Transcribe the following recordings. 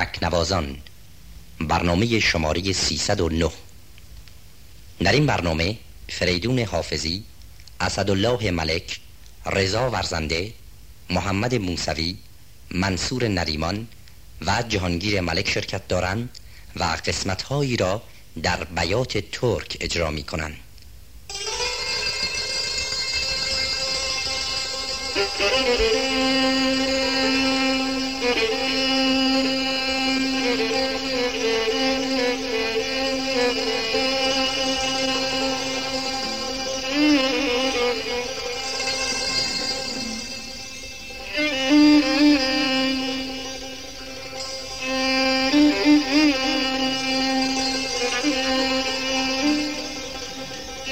تکنوازان. برنامه شماره 309 در این برنامه فریدون حافظی اسدالله ملک رضا ورزنده محمد موسوی منصور نریمان و جهانگیر ملک شرکت دارند و قسمتهایی را در بیات ترک اجرا می کنند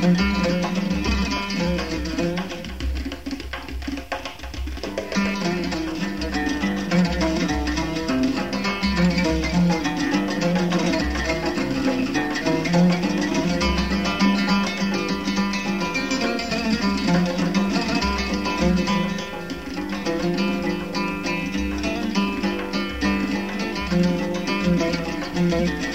Thank mm -hmm. you.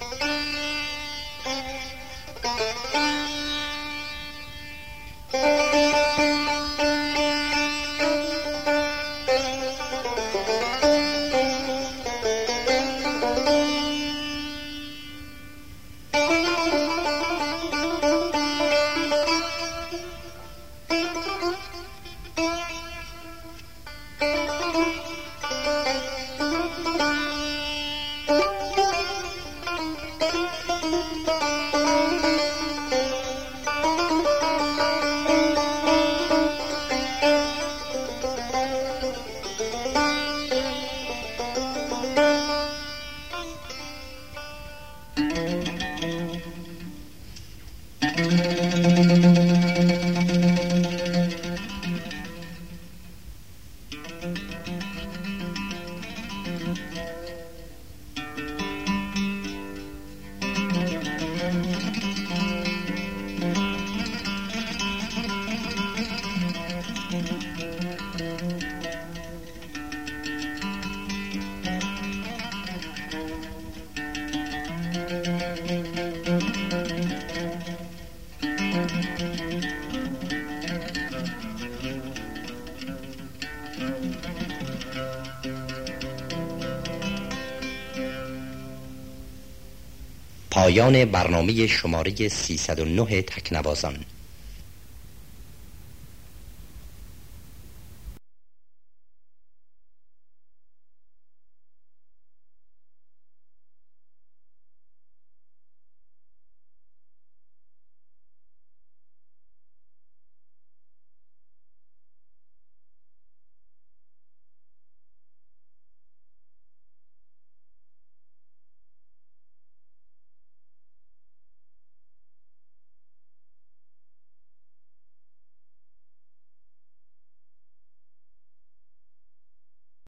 Thank you. پایان برنامه شماره 309 تکنوازان.